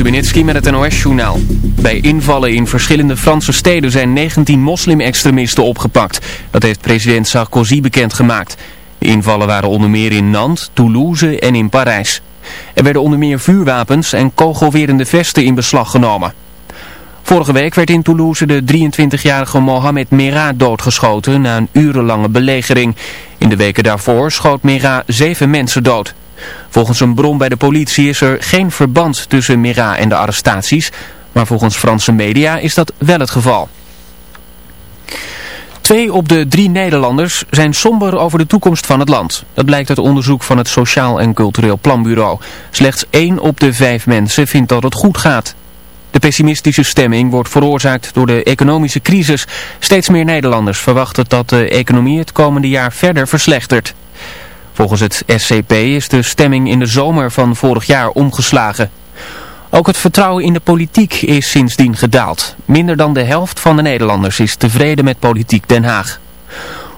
Stubenitski met het NOS-journaal. Bij invallen in verschillende Franse steden zijn 19 moslim-extremisten opgepakt. Dat heeft president Sarkozy bekendgemaakt. De invallen waren onder meer in Nantes, Toulouse en in Parijs. Er werden onder meer vuurwapens en kogelwerende vesten in beslag genomen. Vorige week werd in Toulouse de 23-jarige Mohamed Merah doodgeschoten na een urenlange belegering. In de weken daarvoor schoot Merah zeven mensen dood. Volgens een bron bij de politie is er geen verband tussen Mira en de arrestaties, maar volgens Franse media is dat wel het geval. Twee op de drie Nederlanders zijn somber over de toekomst van het land. Dat blijkt uit onderzoek van het Sociaal en Cultureel Planbureau. Slechts één op de vijf mensen vindt dat het goed gaat. De pessimistische stemming wordt veroorzaakt door de economische crisis. Steeds meer Nederlanders verwachten dat de economie het komende jaar verder verslechtert. Volgens het SCP is de stemming in de zomer van vorig jaar omgeslagen. Ook het vertrouwen in de politiek is sindsdien gedaald. Minder dan de helft van de Nederlanders is tevreden met politiek Den Haag.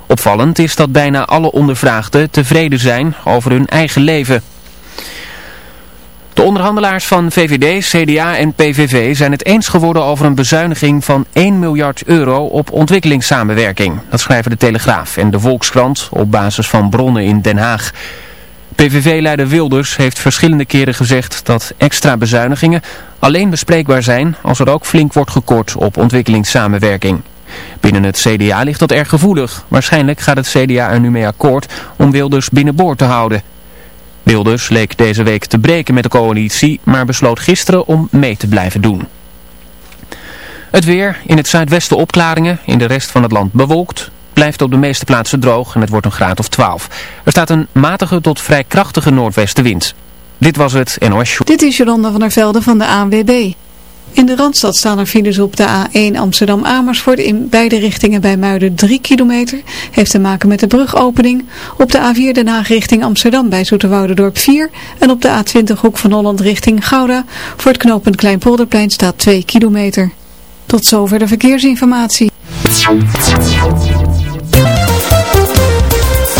Opvallend is dat bijna alle ondervraagden tevreden zijn over hun eigen leven. De onderhandelaars van VVD, CDA en PVV zijn het eens geworden over een bezuiniging van 1 miljard euro op ontwikkelingssamenwerking. Dat schrijven de Telegraaf en de Volkskrant op basis van bronnen in Den Haag. PVV-leider Wilders heeft verschillende keren gezegd dat extra bezuinigingen alleen bespreekbaar zijn als er ook flink wordt gekort op ontwikkelingssamenwerking. Binnen het CDA ligt dat erg gevoelig. Waarschijnlijk gaat het CDA er nu mee akkoord om Wilders binnenboord te houden. Wilders leek deze week te breken met de coalitie, maar besloot gisteren om mee te blijven doen. Het weer, in het zuidwesten opklaringen, in de rest van het land bewolkt, blijft op de meeste plaatsen droog en het wordt een graad of 12. Er staat een matige tot vrij krachtige noordwestenwind. Dit was het NOS Show. Dit is Jolanda van der Velde van de ANWB. In de Randstad staan er files op de A1 Amsterdam-Amersfoort in beide richtingen bij Muiden 3 kilometer. Heeft te maken met de brugopening. Op de A4 Den Haag richting Amsterdam bij Zoeterwoudendorp 4. En op de A20 Hoek van Holland richting Gouda. Voor het knooppunt Kleinpolderplein staat 2 kilometer. Tot zover de verkeersinformatie.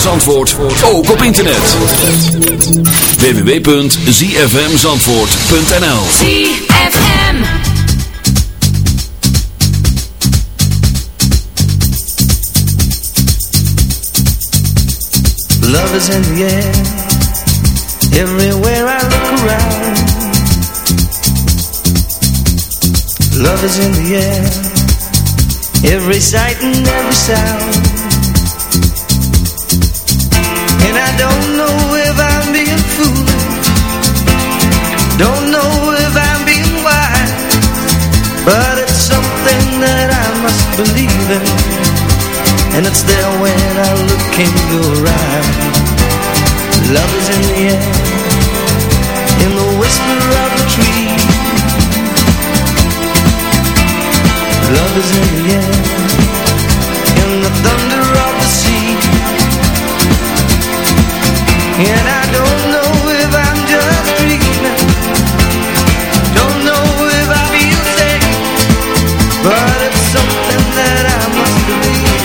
van Zandvoort ook op internet. www.zfmzandvoort.nl ZFM Love is in the air. Everywhere I look around. Love is in the air. Every sight and every sound. But it's something that I must believe in. And it's there when I look in your eyes. Love is in the air In the whisper of the tree. Love is in the air In the thunder of the sea. And I don't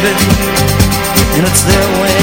and it's their way.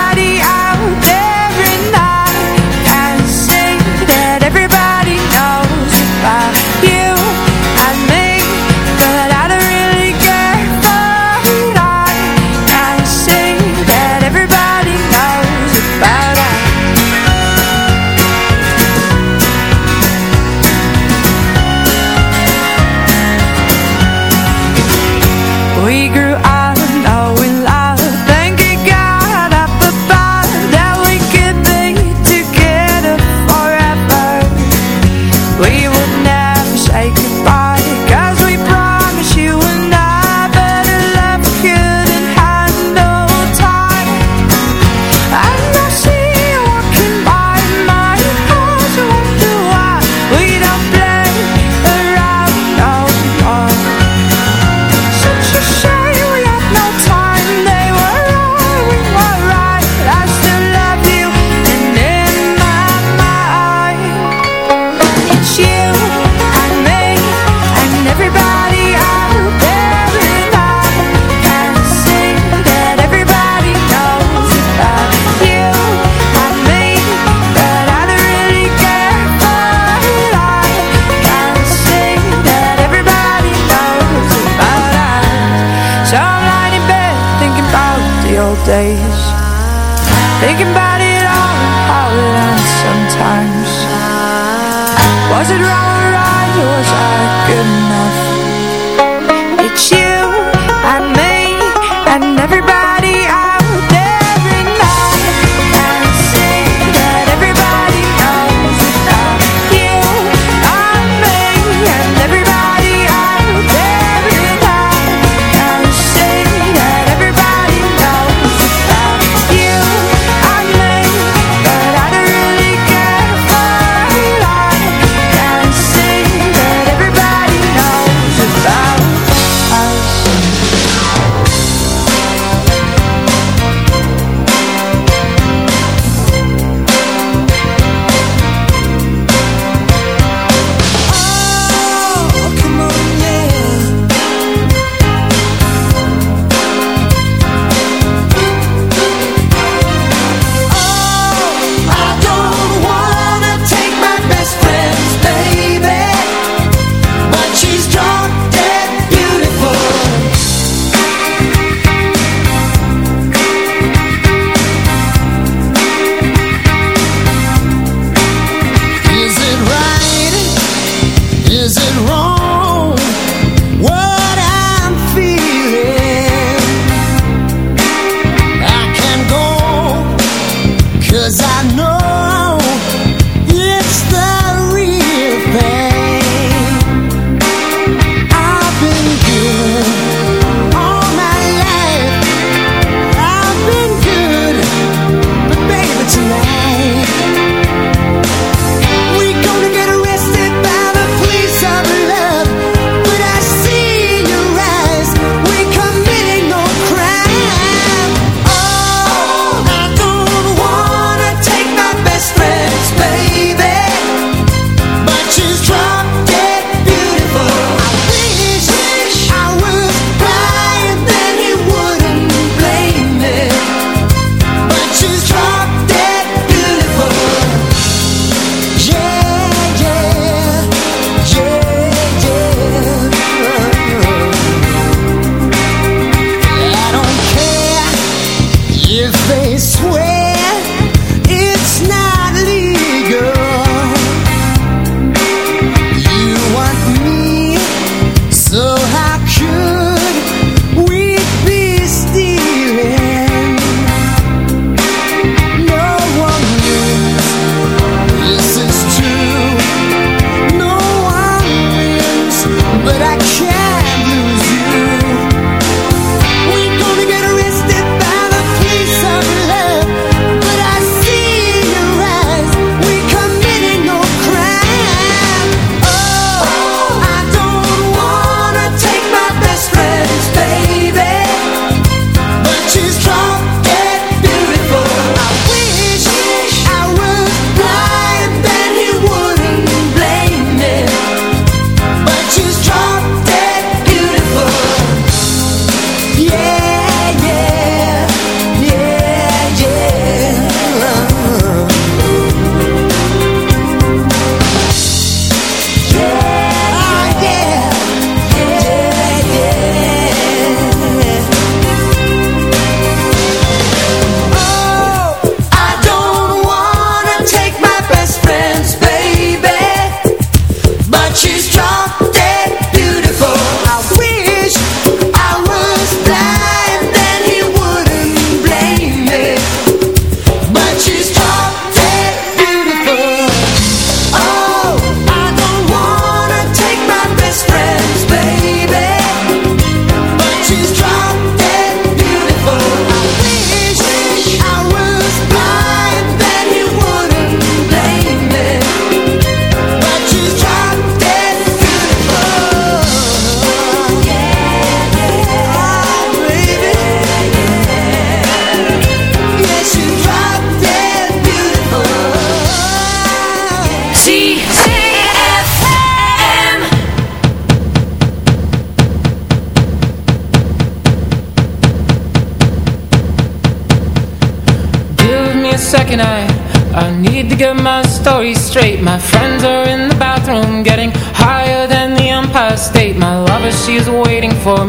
days Thinking about it all, all at once sometimes Was it wrong?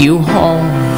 you home.